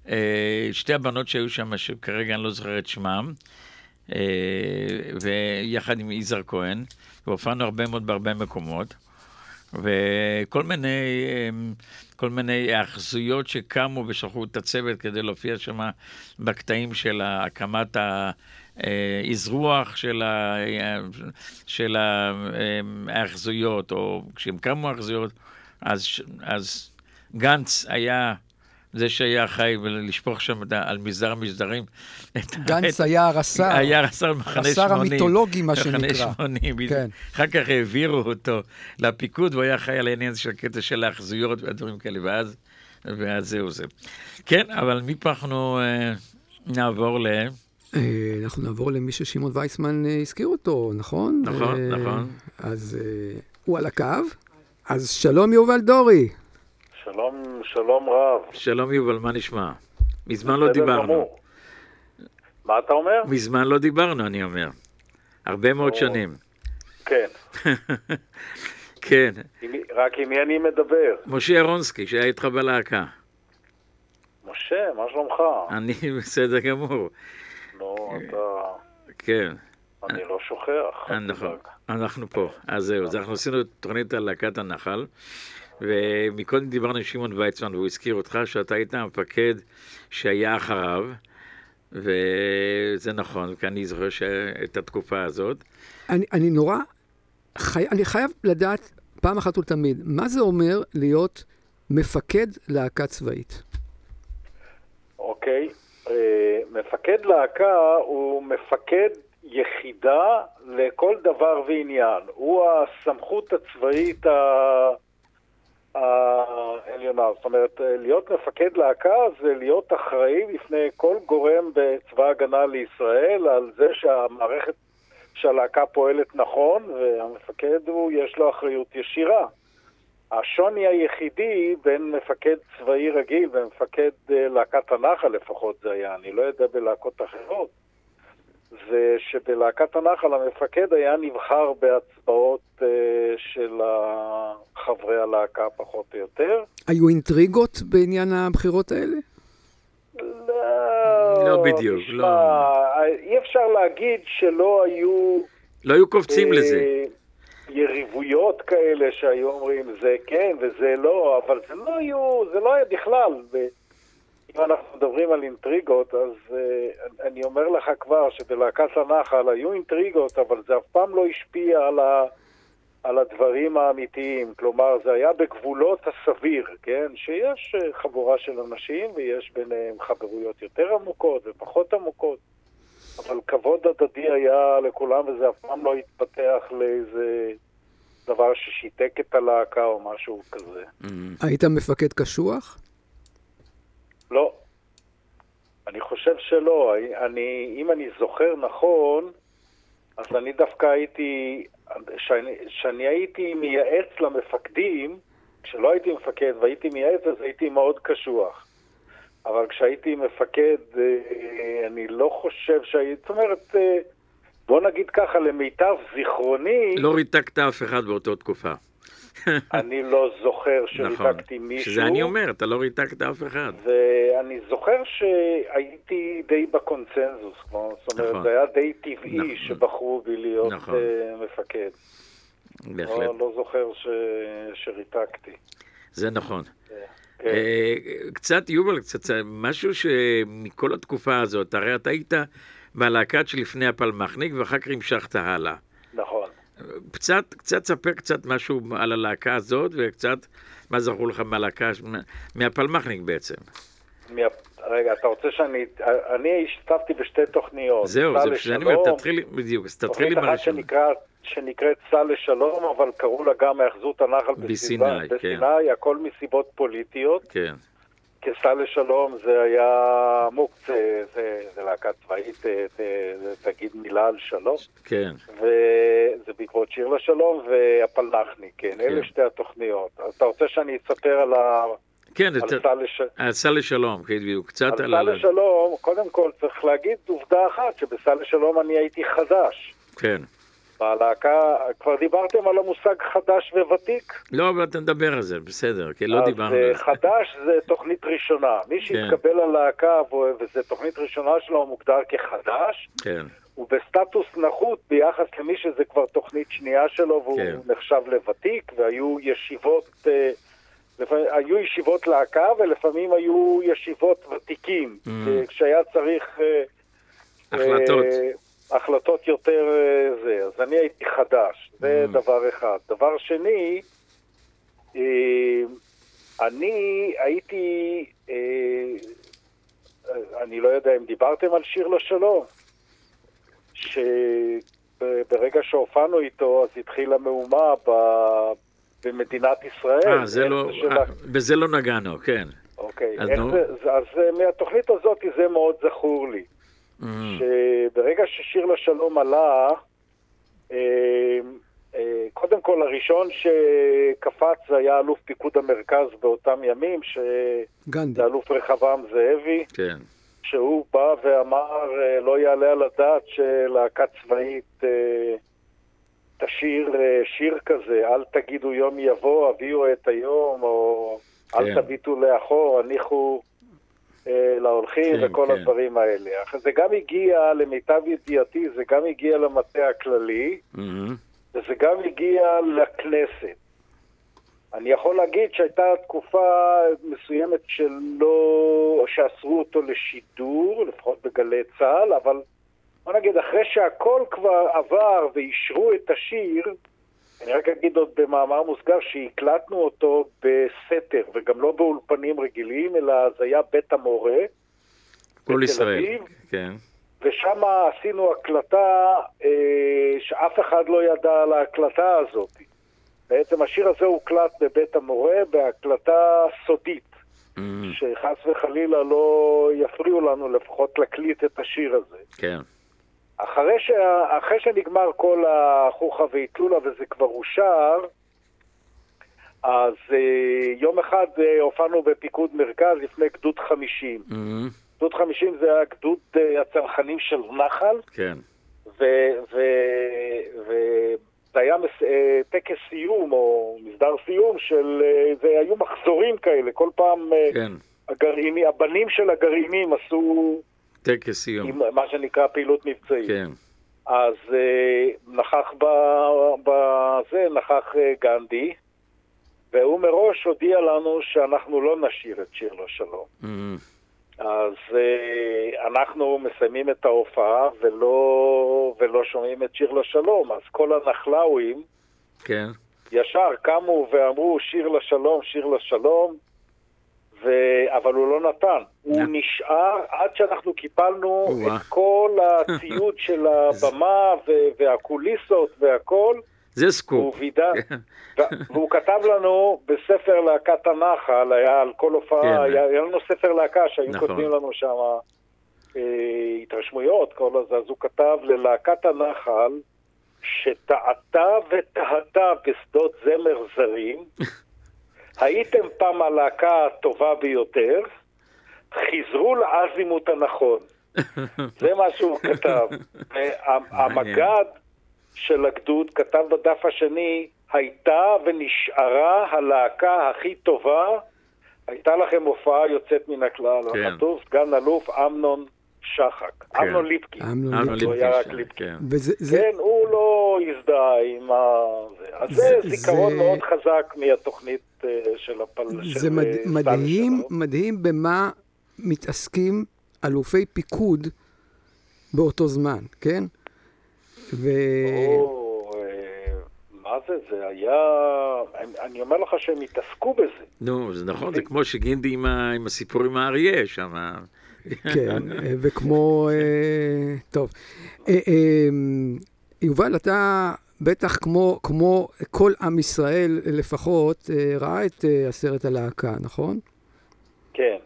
אה, שתי הבנות שהיו שם, שכרגע אני לא זוכר את שמם, אה, ויחד עם יזהר כהן, והופענו הרבה מאוד בהרבה מקומות, וכל מיני, אמ, כל מיני היאחזויות שקמו ושלחו את הצוות כדי להופיע שם בקטעים של הקמת האזרוח של ה- של ההאחזויות, או כשהם קמו האחזויות, אז, אז גנץ היה זה שהיה חי ולשפוך שם על מזער ה- גנץ היה הרס"ר. היה הרס"ר במחנה הרס"ר שמונים. המיתולוגי, מה שנקרא. שמונים, בדיוק. כן. אחר כך העבירו אותו לפיקוד, והוא היה חי על העניין של הקטע של האחזויות והדברים כאלה, ואז, ואז זהו זה. כן, אבל מפה אנחנו אה, נעבור ל... אה, אנחנו נעבור למי ששמעון וייסמן אה, הזכיר אותו, נכון? נכון, אה, נכון. אז הוא על הקו. אז שלום יובל דורי. שלום, שלום רב. שלום יובל, מה נשמע? מזמן לא דיברנו. גמור. מה אתה אומר? מזמן לא דיברנו, אני אומר. הרבה מאוד או. שנים. כן. [laughs] כן. עם רק עם מי אני מדבר? משה ירונסקי, שהיה איתך בלהקה. משה, מה שלומך? אני [laughs] בסדר גמור. נו, אתה... כן. אני לא שוכח. אל נכון. אנחנו פה. אז זהו, אז אנחנו עשינו תוכנית על להקת הנחל, ומקודם דיברנו עם שמעון ויצמן, והוא הזכיר אותך שאתה היית המפקד שהיה אחריו, וזה נכון, כי אני זוכר את התקופה הזאת. אני, אני נורא, חי, אני חייב לדעת פעם אחת ולתמיד, מה זה אומר להיות מפקד להקה צבאית? אוקיי. אה, מפקד להקה הוא מפקד יחידה לכל דבר ועניין. הוא הסמכות הצבאית ה- העליונה. זאת אומרת, להיות מפקד להקה זה להיות אחראי בפני כל גורם בצבא ההגנה לישראל על זה שהמערכת, שהלהקה פועלת נכון, והמפקד הוא, יש לו אחריות ישירה. השוני היחידי בין מפקד צבאי רגיל ומפקד אה, להקת הנחל לפחות זה היה, אני לא יודע בלהקות אחרות, זה שבלהקת הנחל המפקד היה נבחר בהצבעות אה, של חברי הלהקה פחות או יותר. היו אינטריגות בעניין הבחירות האלה? לא בדיוק, תשמע, לא. אי אפשר להגיד שלא היו... לא היו קופצים אה, לזה. יריבויות כאלה שהיו אומרים זה כן וזה לא, אבל זה לא היו, זה לא היה בכלל. ו- אם אנחנו מדברים על אינטריגות, אז uh, אני אומר לך כבר שבלהקת הנחל היו אינטריגות, אבל זה אף פעם לא השפיע על, ה, על הדברים האמיתיים. כלומר, זה היה בגבולות הסביר, כן? שיש uh, חבורה של אנשים ויש ביניהם חברויות יותר עמוקות ופחות עמוקות. אבל כבוד הדדי היה לכולם, וזה אף פעם לא התפתח לאיזה דבר ששיתק את הלהקה או משהו כזה. היית מפקד קשוח? לא. אני חושב שלא. אני, אם אני זוכר נכון, אז אני דווקא הייתי, שאני, שאני הייתי מייעץ למפקדים, כשלא הייתי מפקד והייתי מייעץ, אז הייתי מאוד קשוח. אבל כשהייתי מפקד, אה, אני לא חושב שהייתי, זאת אומרת, אה, בוא נגיד ככה, למיטב זיכרוני, לא ריתקת אף אחד באותה תקופה. [laughs] אני לא זוכר נכון. שריתקתי מישהו. שזה אני אומר, אתה לא ריתקת אף אחד. ואני זוכר שהייתי די בקונצנזוס, כמו, זאת אומרת, נכון. זה היה די טבעי נכון. שבחרו בי להיות נכון. אה, מפקד. בהחלט. לא, לא זוכר ש... שריתקתי. זה נכון. כן. אה, קצת, יובל, קצת, משהו שמכל התקופה הזאת, הרי אתה היית בלהקת שלפני הפלמחניק ואחר כך המשכת הלאה. קצת, קצת ספר קצת משהו על הלהקה הזאת וקצת מה זכור לך מהלהקה, מה- מהפלמחניק בעצם. מה... רגע, אתה רוצה שאני... אני השתתפתי בשתי תוכניות. זהו, זה בשביל אני אומר, תתחיל, בדיוק, אז תתחיל עם תוכנית אחת שנקראת סע לשלום, אבל קראו לה גם היאחזות הנחל בסיני, בסביבה- כן. בסיני, הכל מסיבות פוליטיות. כן. כסל לשלום זה היה מוקצה, זה, זה להקה צבאית, אה, ת- תגיד מילה על שלום. כן. וזה בעקבות שיר לשלום והפלחני, כן, אלה שתי התוכניות. אז אתה רוצה שאני אספר על ה... כן, על סל לשלום, כן, בדיוק, קצת על על... סל לשלום, קודם כל צריך להגיד עובדה אחת, שבסל לשלום אני הייתי חדש. כן. בלהקה, כבר דיברתם על המושג חדש וותיק? לא, אבל אתה נדבר על זה, בסדר, כי לא דיברנו אה, על זה. חדש זה תוכנית ראשונה. מי כן. שהתקבל ללהקה ו- וזו תוכנית ראשונה שלו הוא מוגדר כחדש, כן, הוא בסטטוס נחות ביחס למי שזה כבר תוכנית שנייה שלו והוא כן. נחשב לוותיק, והיו ישיבות, אה, לפעמים, היו ישיבות להקה ולפעמים היו ישיבות ותיקים, Mm. אה, כשהיה צריך... החלטות. החלטות יותר אה, זה. אז אני הייתי חדש, זה Mm. דבר אחד. דבר שני, אה, אני הייתי, אה, אני לא יודע אם דיברתם על שיר לשלום, שברגע שהופענו איתו אז התחילה מהומה ב- במדינת ישראל. אה, זה לא, של בזה לא נגענו, כן. אוקיי, אז נו. זה, אז מהתוכנית הזאת זה מאוד זכור לי. Mm. שברגע ששיר לשלום עלה, אה, אה, קודם כל הראשון שקפץ זה היה אלוף פיקוד המרכז באותם ימים, גנדי. שזה אלוף רחבעם זאבי, כן. שהוא בא ואמר אה, לא יעלה על הדעת שלהקה צבאית תשיר שיר כזה, אל תגידו יום יבוא, הביאו את היום, או אל כן. תביטו לאחור, הניחו להולכים כן, וכל כן. הדברים האלה. זה גם הגיע, למיטב ידיעתי, זה גם הגיע למטה הכללי, מהמם. וזה גם הגיע לכנסת. אני יכול להגיד שהייתה תקופה מסוימת שלא, שאסרו אותו לשידור, לפחות בגלי צה"ל, אבל בוא נגיד, אחרי שהכל כבר עבר ואישרו את השיר, אני רק אגיד עוד במאמר מוסגר שהקלטנו אותו בסתר, וגם לא באולפנים רגילים, אלא זה היה בית המורה, כל ישראל, אביב. כן. ושם עשינו הקלטה אה, שאף אחד לא ידע על ההקלטה הזאת. בעצם השיר הזה הוקלט בבית המורה בהקלטה סודית, מהמם. שחס וחלילה לא יפריעו לנו לפחות להקליט את השיר הזה. כן. אחרי, שה, אחרי שנגמר כל החוכא ואטלולא וזה כבר אושר, אז אה, יום אחד אה, הופענו בפיקוד מרכז לפני גדוד 50. מהמם. גדוד 50 זה היה גדוד אה, הצנחנים של נחל, כן. וזה היה מס- אה, טקס סיום או מסדר סיום של, אה, זה היו מחזורים כאלה, כל פעם אה, כן. הגרעיני, הבנים של הגרעינים עשו טקס סיום. עם מה שנקרא פעילות מבצעית. כן. אז אה, נכח ב- בזה, נכח אה, גנדי, והוא מראש הודיע לנו שאנחנו לא נשיר את שיר לשלום. מהמם. אז אה, אנחנו מסיימים את ההופעה ולא, ולא שומעים את שיר לשלום, אז כל הנחלאווים כן. ישר קמו ואמרו שיר לשלום, שיר לשלום, ו... אבל הוא לא נתן. הוא נשאר עד שאנחנו קיפלנו. את כל הציוד [laughs] של הבמה ו... והקוליסות והכל, זה סקופ. והוא כתב לנו בספר להקת הנחל, היה על כל הופעה, כן. היה, היה לנו ספר להקה שהיו נכון. כותבים לנו שם אה, התרשמויות, כל הזה, אז הוא כתב ללהקת הנחל, שטעתה וטהתה בשדות זמר זרים, [laughs] הייתם פעם הלהקה הטובה ביותר, חזרו לאזימוט הנכון. [laughs] זה מה שהוא כתב. והמג"ד של הגדוד כתב בדף השני, הייתה ונשארה הלהקה הכי טובה, הייתה לכם הופעה יוצאת מן הכלל. כן. כתוב סגן אלוף אמנון שחק. כן. אמנון ליפקין. אמנון אמנון הוא היה רק ליפקין, ליפקין. כן. וזה, זה, כן, הוא לא הזדהה עם ה... זה. אז זה- זה זיכרון זה- מאוד חזק מהתוכנית של הפל... זה של, מד, אה, מדהים, שלנו. מדהים במה מתעסקים אלופי פיקוד באותו זמן, כן? ו... או, אה, מה זה? זה היה... אני- אומר לך שהם התעסקו בזה. נו, זה נכון, זה כמו שגינדי עם ה- עם הסיפור עם האריה שם. כן, אה, וכמו... אה, טוב. אה, אה, יובל, אתה בטח כמו, כמו כל עם ישראל לפחות, אה, ראה את אה, הסרט הלהקה, נכון? כן.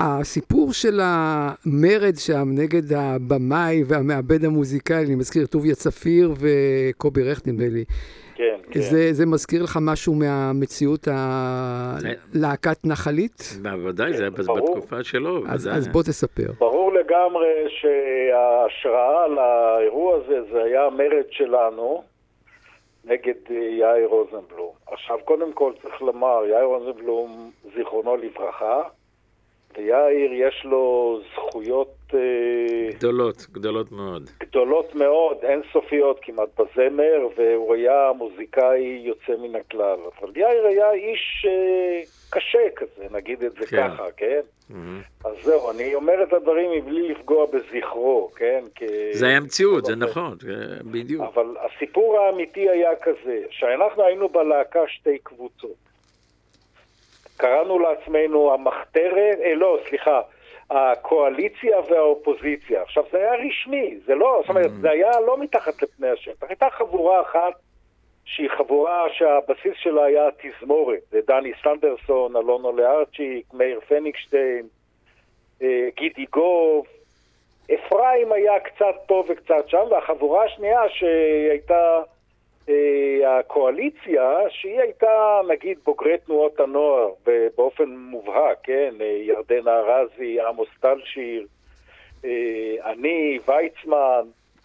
הסיפור של המרד שם נגד הבמאי והמעבד המוזיקלי, אני מזכיר טוביה צפיר וקובי רכט, נדמה לי. כן, כן. זה, זה מזכיר לך משהו מהמציאות הלהקת נחלית? בוודאי, זה היה ברור. בתקופה שלו. אז. אז בוא תספר. ברור לגמרי שההשראה לאירוע הזה זה היה המרד שלנו נגד אה, יאיר רוזנבלום. עכשיו, קודם כל צריך לומר, יאיר רוזנבלום, זיכרונו לברכה, ויאיר יש לו זכויות אה, גדולות, גדולות מאוד. גדולות מאוד, אינסופיות כמעט בזמר, והוא היה מוזיקאי יוצא מן הכלל. אבל יאיר היה איש אה, קשה כזה, נגיד את זה כן. ככה, כן? מהמם. אז זהו, אני אומר את הדברים מבלי לפגוע בזכרו, כן? כי... זה היה מציאות, זה נכון, בדיוק. אבל הסיפור האמיתי היה כזה, שאנחנו היינו בלהקה שתי קבוצות. קראנו לעצמנו המחתרת, אה, לא, סליחה, הקואליציה והאופוזיציה. עכשיו, זה היה רשמי, זה לא, זאת אומרת, זה היה לא מתחת לפני השטח. הייתה חבורה אחת שהיא חבורה שהבסיס שלה היה תזמורת. זה דני סנדרסון, אלונו לארצ'יק, מאיר פניגשטיין, אה, גידי גוב. אפרים היה קצת פה וקצת שם, והחבורה השנייה שהייתה אה, הקואליציה, שהיא הייתה נגיד בוגרי תנועות הנוער באופן מובהק, כן? אה, ירדנה ארזי, עמוס טלשיר, אה, אני, ויצמן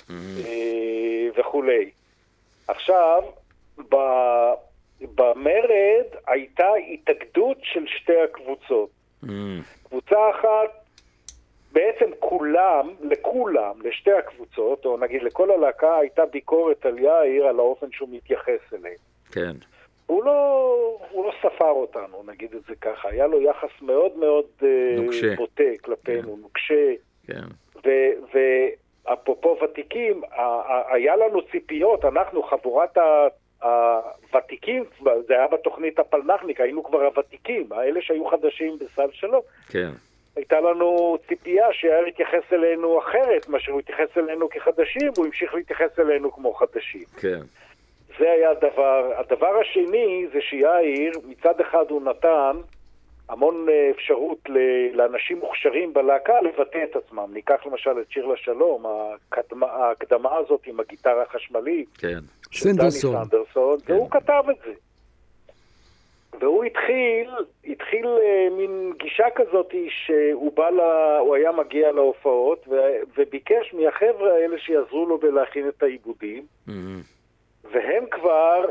אה, וכולי. עכשיו, במרד הייתה התאגדות של שתי הקבוצות. מהמם. קבוצה אחת, בעצם כולם, לכולם, לשתי הקבוצות, או נגיד לכל הלהקה, הייתה ביקורת על יאיר על האופן שהוא מתייחס אליהם. כן. הוא לא, הוא לא ספר אותנו, נגיד את זה ככה. היה לו יחס מאוד מאוד אה, נוקשה. בוטה כלפינו, נוקשה. כן. ו- ואפרופו ותיקים, היה לנו ציפיות, אנחנו חבורת הוותיקים, זה היה בתוכנית הפלמ"חניק, היינו כבר הוותיקים, האלה שהיו חדשים בסל שלום. כן. הייתה לנו ציפייה שיאיר יתייחס אלינו אחרת מאשר הוא התייחס אלינו כחדשים, הוא המשיך להתייחס אלינו כמו חדשים. כן. זה היה הדבר. הדבר השני זה שיאיר, מצד אחד הוא נתן המון אה, אפשרות לאנשים מוכשרים בלהקה לבטא את עצמם. ניקח למשל את שיר לשלום, הקדמה, ההקדמה הזאת עם הגיטרה החשמלית. כן. של דני סנדרסון. סנדרסון, והוא כתב את זה. והוא התחיל, התחיל אה, מין גישה כזאת שהוא בא ל... הוא היה מגיע להופעות ו... וביקש מהחבר'ה האלה שיעזרו לו בלהכין את העיבודים, מהמם. והם כבר,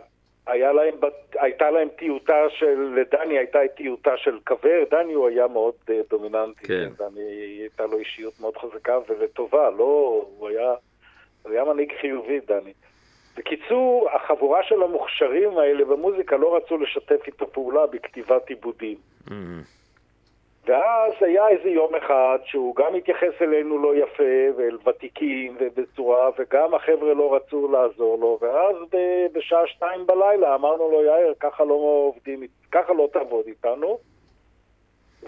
היה להם, הייתה להם טיוטה של, לדני הייתה טיוטה של כבר, דני הוא היה מאוד אה, דומיננטי, כן. דני הייתה לו אישיות מאוד חזקה ולטובה, לא, הוא היה, הוא היה מנהיג חיובי, דני. בקיצור, החבורה של המוכשרים האלה במוזיקה לא רצו לשתף איתו פעולה בכתיבת עיבודים. מהמם. ואז היה איזה יום אחד שהוא גם התייחס אלינו לא יפה ואל ותיקים ובצורה, וגם החבר'ה לא רצו לעזור לו, ואז ב- בשעה שתיים בלילה אמרנו לו, יאיר, ככה לא עובדים, ככה לא תעבוד איתנו.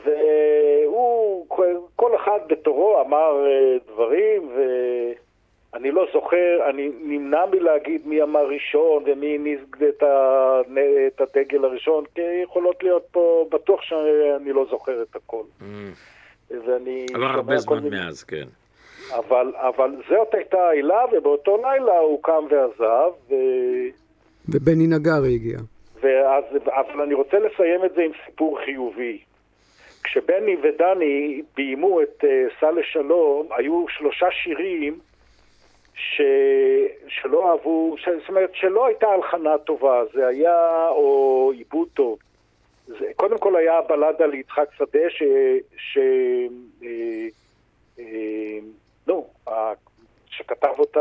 והוא, כל אחד בתורו אמר אה, דברים, ואני לא זוכר, אני נמנע מלהגיד מי אמר ראשון ומי הניס את, ה, את הדגל הראשון, כי יכולות להיות פה, בטוח שאני לא זוכר את הכל. מהמם. ואני עבר הרבה זמן מיני- מאז, כן. אבל, אבל זאת הייתה העילה, ובאותו לילה הוא קם ועזב, ו... ובני נגרי הגיע. ואז, אבל אני רוצה לסיים את זה עם סיפור חיובי. כשבני ודני ביימו את uh, סע לשלום, היו שלושה שירים ש... שלא אהבו, ש... זאת אומרת שלא הייתה הלחנה טובה, זה היה, או עיבוד טוב. זה, קודם כל היה הבלדה ליצחק שדה, ש... ש... אה, אה, נו, ה... שכתב אותה,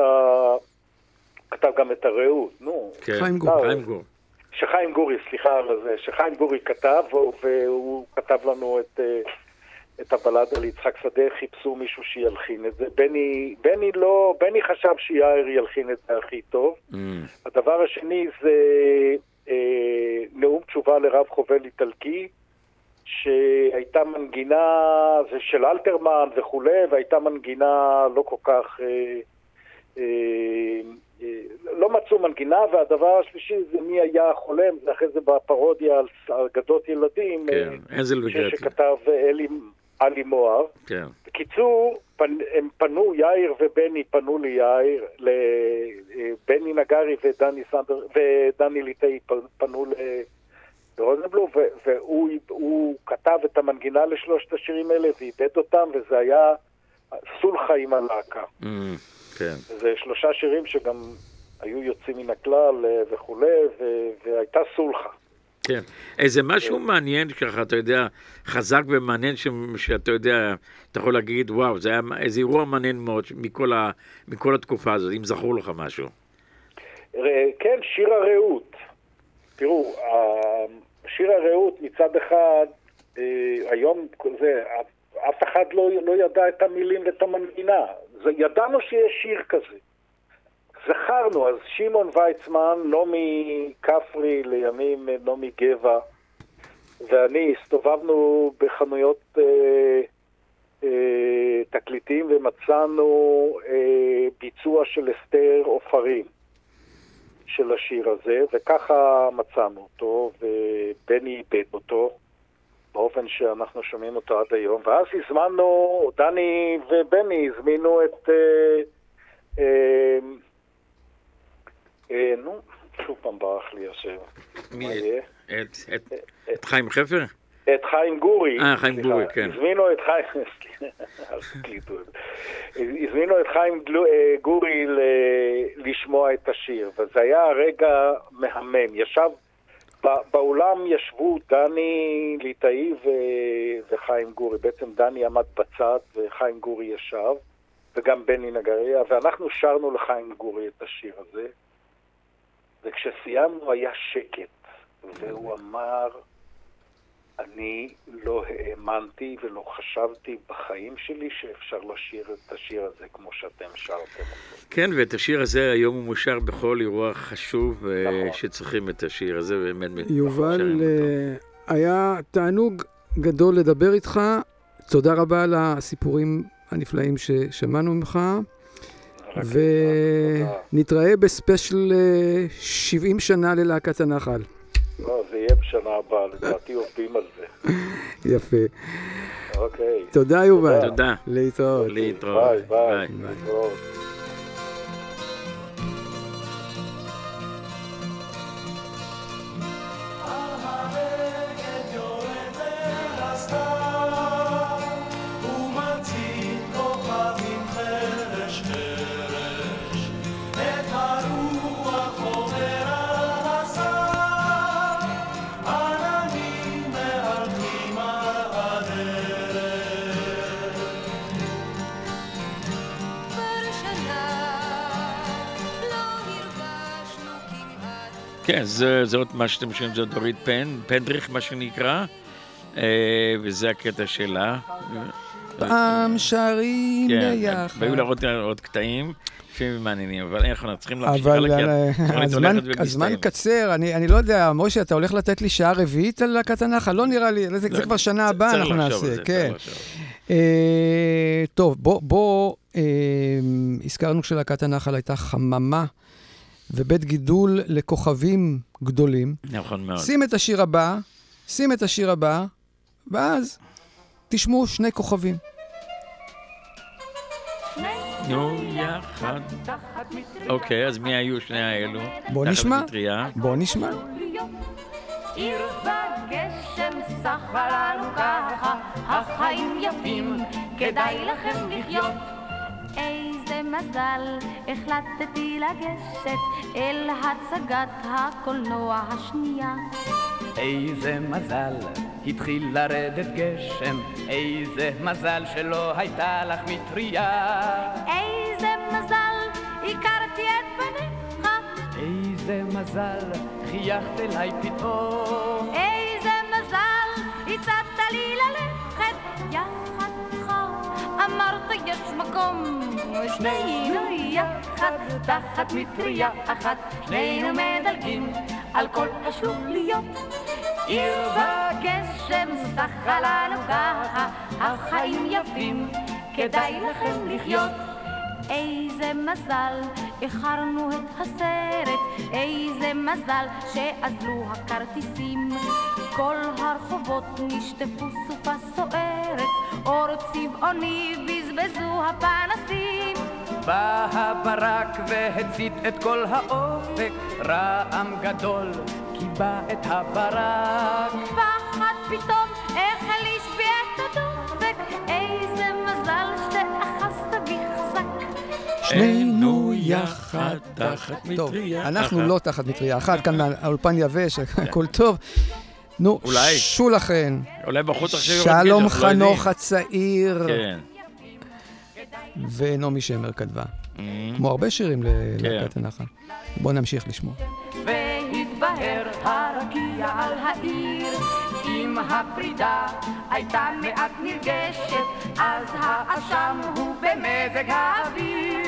כתב גם את הרעות, נו. כן. חיים גור. אה, חיים גור. שחיים גורי, סליחה על זה, שחיים גורי כתב, והוא- והוא כתב לנו את, אה, את הבלדה ליצחק שדה, חיפשו מישהו שילחין את זה. בני, בני לא, בני חשב שיאיר ילחין את זה הכי טוב. מהמם. הדבר השני זה אה, נאום תשובה לרב חובל איטלקי, שהייתה מנגינה, זה של אלתרמן וכולי, והייתה מנגינה לא כל כך אה, אה, אה, לא מצאו מנגינה, והדבר השלישי זה מי היה החולם, זה אחרי זה בפרודיה על אגדות ילדים, כן, אה, הנזל ש- וגרטל. שכתב אה, אלי, עלי מואב. כן. בקיצור, פנ, הם פנו, יאיר ובני פנו ליאיר, לבני נגרי ודני סנדר, ודני ליטאי פנו ל- לרוזנבלום, ו- והוא הוא כתב את המנגינה לשלושת השירים האלה ועיבד אותם, וזה היה סולחה עם הלהקה. Mm, כן. זה שלושה שירים שגם היו יוצאים מן הכלל אה, וכולי, והייתה סולחה. כן. איזה משהו מעניין ככה, אתה יודע, חזק ומעניין ש- שאתה יודע, אתה יכול להגיד, וואו, זה היה איזה אירוע מעניין מאוד מכל, ה, מכל התקופה הזאת, אם זכור לך משהו. כן, שיר הרעות. תראו, שיר הרעות מצד אחד, אה, היום זה, אף אחד לא, לא ידע את המילים ואת המנגינה. ידענו שיש שיר כזה. זכרנו, אז שמעון ויצמן, נעמי כפרי, לימים נעמי גבע, ואני הסתובבנו בחנויות אה, אה, תקליטים ומצאנו אה, ביצוע של אסתר עופרים. של השיר הזה, וככה מצאנו אותו, ובני איבד אותו באופן שאנחנו שומעים אותו עד היום, ואז הזמנו, דני ובני הזמינו את... אה, אה, אה, נו, שוב פעם ברח לי השם. מי? את, את, את חיים חפר? את חיים גורי. אה, חיים סליחה. גורי, כן. הזמינו את חיים. [laughs] הזמינו את חיים אה, גורי ל- לשמוע את השיר, וזה היה רגע מהמם. ישב, באולם ישבו דני ליטאי ו- וחיים גורי. בעצם דני עמד בצד וחיים גורי ישב, וגם בני נגריה, ואנחנו שרנו לחיים גורי את השיר הזה, וכשסיימנו היה שקט, והוא אמר... אני לא האמנתי ולא חשבתי בחיים שלי שאפשר לשיר את השיר הזה כמו שאתם שרתם. כן, ואת השיר הזה היום הוא מושר בכל אירוע חשוב אה, נכון. שצריכים את השיר הזה, באמת. יובל, שרים אותו. אה, היה תענוג גדול לדבר איתך. תודה רבה על הסיפורים הנפלאים ששמענו ממך. ונתראה בספיישל אה, 70 שנה ללהקת הנחל. לא, זה יהיה בשנה הבאה, לדעתי עובדים על זה. יפה. אוקיי. תודה, יובל. תודה. להתראות. להתראות. ביי, ביי. כן, זה, זה עוד מה שאתם שומעים, זה דורית פן, פנדריך, מה שנקרא, אה, וזה הקטע שלה. פעם שרים כן, ביחד. והיו להראות עוד קטעים, לפעמים מעניינים, אבל אנחנו צריכים להמשיך אבל הלאה, כי אה, הזמן. קצר, אני, אני לא יודע, משה, אתה הולך לתת לי שעה רביעית על להקת הנחל? לא נראה לי, זה, זה כבר שנה הבאה אנחנו נעשה, זה, כן. אה, טוב, בוא, בוא הזכרנו שלהקת הנחל הייתה חממה ובית גידול לכוכבים גדולים. נכון מאוד. שים את השיר הבא, שים את השיר הבא, ואז תשמעו שני כוכבים. נו, יחד. אוקיי, אז מי היו שני האלו? בוא נשמע. בוא נשמע. עיר בגשם סחה לנו ככה, החיים יפים, כדאי לכם לחיות. מזל, החלטתי לגשת אל הצגת הקולנוע השנייה. איזה מזל, התחיל לרדת גשם, איזה מזל שלא הייתה לך מטריה. איזה מזל, הכרתי את בניך. איזה מזל, חייכת אליי פתאום. איזה מזל, הצעת לי ללכת יחד. אמרת יש מקום, שנינו יחד, תחת מטריה אחת, שנינו מדלגים על כל השוליות. עיר בגשם סחה לנו ככה, החיים יפים, כדאי לכם לחיות. איזה מזל, איחרנו את הסרט, איזה מזל שאזלו הכרטיסים. כל הרחובות נשטפו סופה סוערת, אור צבעוני בזבזו הפנסים. בא הברק והצית את כל האופק, רעם גדול קיבע את הברק. פחד פתאום החל להשביע את הדופק, שנינו יחד תחת מטריה אחת. אנחנו לא תחת מטריה אחת, כאן האולפן יבש, הכל טוב. נו, אולי. שו לכן. אולי בחוץ עכשיו יורד שלום לא חנוך. הצעיר. כן. ונעמי שמר כתבה. Mm. כמו הרבה שירים ללהקת כן. הנחל. בואו נמשיך לשמוע. והתבהר הרקיע על העיר עם הפרידה הייתה מעט נרגשת אז האשם הוא במזג האוויר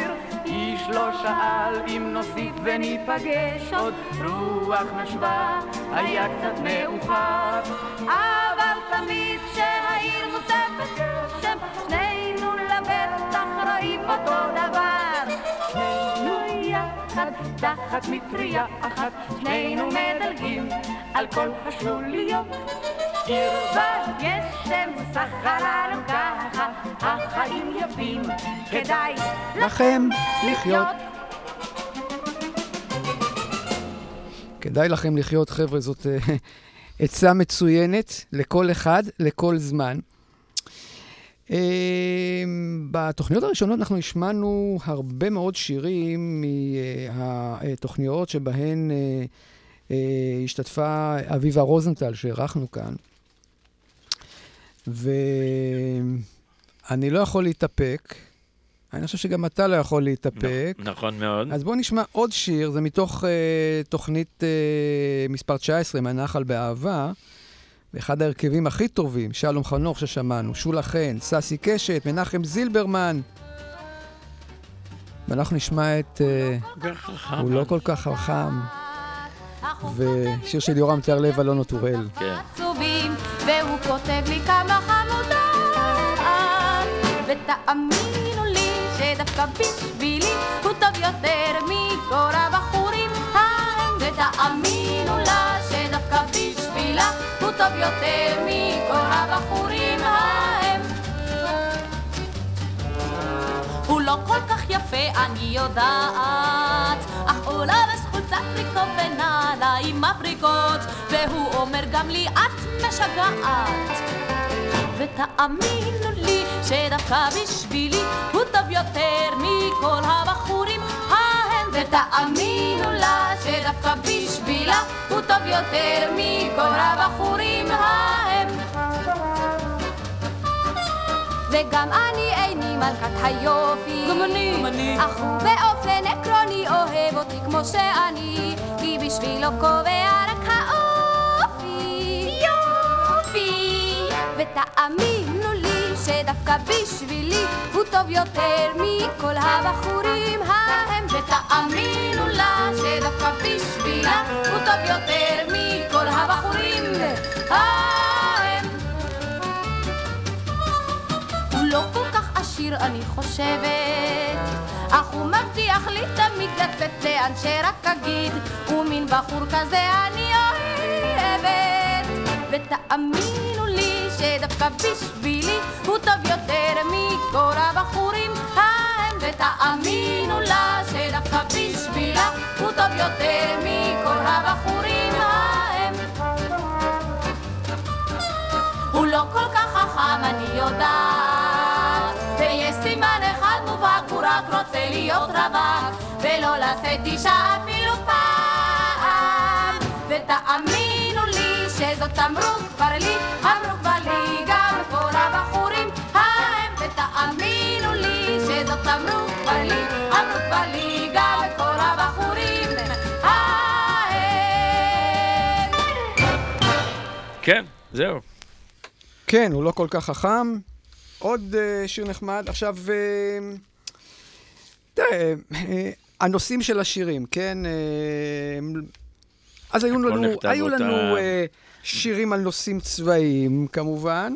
איש לא שאל אם נוסיף וניפגש. עוד רוח נשבה היה קצת מאוחר. אבל תמיד כשהעיר מוצפת גשם, שנינו לבטח רואים אותו דבר. שנינו יחד תחת מטריה אחת שנינו מדלגים על כל השלוליות עיר בגשם שחה לנו ככה החיים יפים כדאי לכם לחיות. כדאי לכם לחיות, חבר'ה, זאת אה, [laughs] עצה מצוינת לכל אחד, לכל זמן. אה, בתוכניות הראשונות אנחנו השמענו הרבה מאוד שירים מהתוכניות שבהן אה, השתתפה אביבה רוזנטל, שאירחנו כאן. ואני לא יכול להתאפק. אני חושב שגם אתה לא יכול להתאפק. נכון מאוד. אז בואו נשמע עוד שיר, זה מתוך uh, תוכנית uh, מספר 19, מהנחל באהבה, ואחד ההרכבים הכי טובים, שלום חנוך ששמענו, שולה חן, ססי קשת, מנחם זילברמן. ואנחנו נשמע את... Uh, הוא לא כל כך חכם. ושיר של יורם תיארלב, אלון טוראל. כן. עצובים, והוא כותב לי כמה חמודות. ותאמינו לי שדווקא בשבילי הוא טוב יותר מכל הבחורים ההם. ותאמינו לה שדווקא בשבילה הוא טוב יותר מכל הבחורים ההם. הוא לא כל כך יפה, אני יודעת, אך הוא לבש חולצת טריקו ונעליים מבריקות, והוא אומר גם לי, את משגעת. ותאמינו לי שדווקא בשבילי הוא טוב יותר מכל הבחורים ההם. ותאמינו לה שדווקא בשבילה הוא טוב יותר מכל הבחורים ההם. וגם אני איני מלכת היופי. גם אני. גם אני. אך הוא באופן עקרוני אוהב אותי כמו שאני, כי בשבילו קובע רק האופי. יופי. ותאמינו לי שדווקא בשבילי הוא טוב יותר מכל הבחורים ההם. ותאמינו לה שדווקא בשבילה הוא טוב יותר מכל הבחורים ההם. לא כל כך עשיר אני חושבת. אך הוא מבטיח לי תמיד לצאת לאן שרק אגיד ומין בחור כזה אני אוהבת. ותאמינו לי שדווקא בשבילי הוא טוב יותר מכל הבחורים ההם. ותאמינו לה שדווקא בשבילה הוא טוב יותר מכל הבחורים ההם. הוא לא כל כך חכם, אני יודעת. סימן אחד מובהק, הוא רק רוצה להיות רווק, ולא לשאת אישה אפילו פעם. ותאמינו לי שזאת אמרו כבר לי, אמרו כבר לי גם כל הבחורים ההם. ותאמינו לי שזאת אמרו כבר לי, אמרו כבר לי גם כל הבחורים ההם. כן, זהו. כן, הוא לא כל כך חכם. עוד uh, שיר נחמד. עכשיו, uh, תראה, uh, הנושאים של השירים, כן? אז היו לנו, היו אותה- לנו שירים על נושאים צבאיים, כמובן.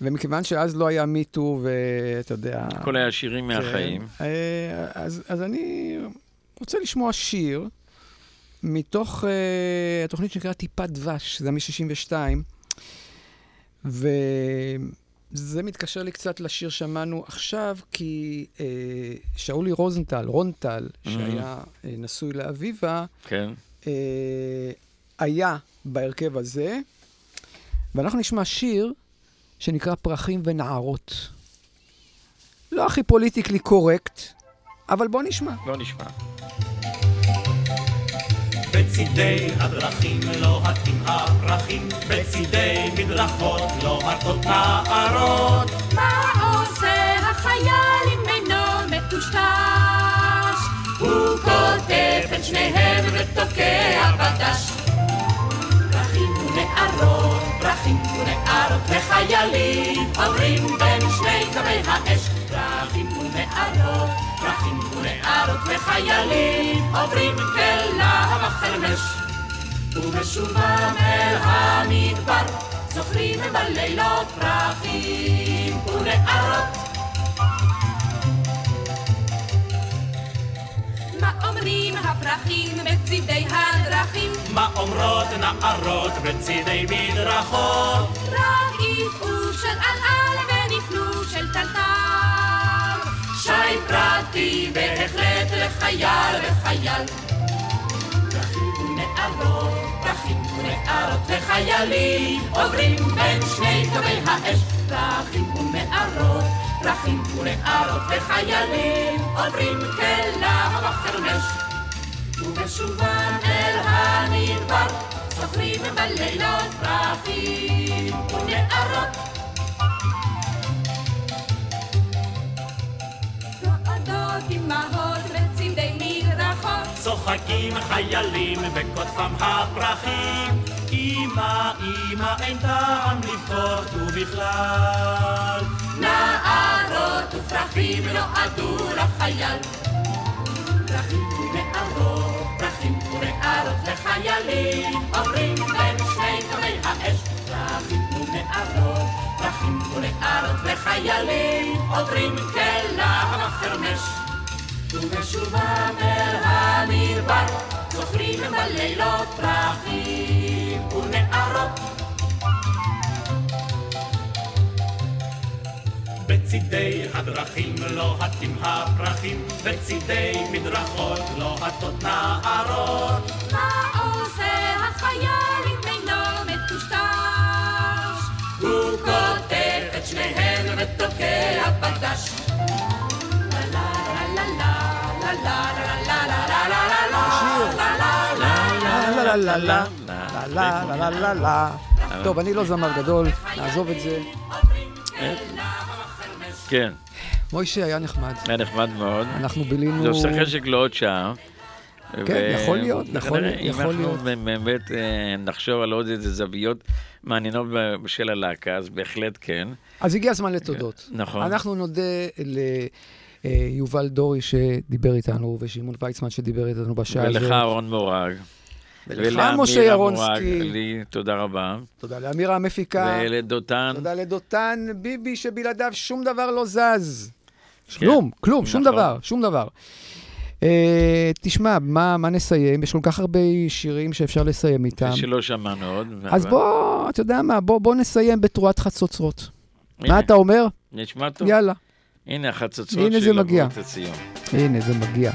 ומכיוון שאז לא היה מיטו, ואתה יודע... הכל היה שירים מהחיים. כן, אה, אז, אז אני רוצה לשמוע שיר מתוך uh, התוכנית שנקראת טיפת דבש, זה מ-62, וזה מתקשר לי קצת לשיר שמענו עכשיו, כי uh, שאולי רוזנטל, רונטל, שהיה uh, נשוי לאביבה, כן. uh, היה בהרכב הזה, ואנחנו נשמע שיר שנקרא פרחים ונערות. לא הכי פוליטיקלי קורקט, אבל בוא נשמע. בוא נשמע. בצידי הדרכים לוהטים הפרחים, בצידי מדרכות לוהטות נערות. מה עושה החייל אם אינו מטושטש? הוא קוטף את שניהם ותוקע בדש. פרחים ונערות, פרחים ונערות וחיילים עוברים בין שני קווי האש. פרחים ונערות, פרחים ונערות וחיילים עוברים החרמש. ובשובם אל המדבר זוכרים בלילות פרחים ונערות. מה אומרים הפרחים בצידי הדרכים? מה אומרות נערות בצידי מדרכות? רק יפעו של עלעל ונפלו של טלטל. שי פרטי בהחלט לחייל וחייל. ונערות וחיילים עוברים בין שני קווי האש. פרחים ונערות, פרחים ונערות וחיילים עוברים כלהב החרמש. ובשובם אל המדבר זוכרים בלילות פרחים ונערות. רועדות אמהות בצידי מדרכות. צוחקים חיילים וקוטפם הפרחים. אמא, אמא, אין טעם לבכות ובכלל. נערות ופרחים נועדו לחייל. פרחים ונערות, פרחים ונערות וחיילים עוברים בין שני קווי האש. פרחים ונערות, פרחים ונערות וחיילים עוברים כלהב החרמש. ובשובם אל המדבר זוכרים בלילות פרחים ונערות. בצידי הדרכים לוהטים הפרחים, בצידי מדרכות לוהטות נערות. לה לה לה לה לה לה לה לה לה טוב, אני לא זמר גדול, נעזוב את זה. כן, מוישה היה נחמד. היה נחמד מאוד. אנחנו בילינו... זה עושה חשק לעוד שעה. כן, יכול להיות, יכול- יכול אם להיות. אנחנו באמת אה, לחשוב על עוד איזה זוויות מעניינות של הלהקה, אז בהחלט כן. אז הגיע הזמן לתודות. נכון. אנחנו נודה ליובל דורי שדיבר איתנו, ושמעון ויצמן שדיבר איתנו בשעה הזאת. ולך, אהרון מורג. ולך, משה ירונסקי. לי, תודה רבה. תודה לאמירה המפיקה. ולדותן. תודה לדותן ביבי, שבלעדיו שום דבר לא זז. כלום, כלום, שום נכון. דבר, שום דבר. אה, תשמע, מה, מה נסיים? יש כל כך הרבה שירים שאפשר לסיים איתם. שלא שמענו עוד. אז בוא, אתה יודע מה, בוא, בוא נסיים בתרועת חצוצרות. הנה. מה אתה אומר? נשמע טוב. יאללה. הנה החצוצרות הנה זה של מגיע. אבות הציון. הנה, זה מגיע.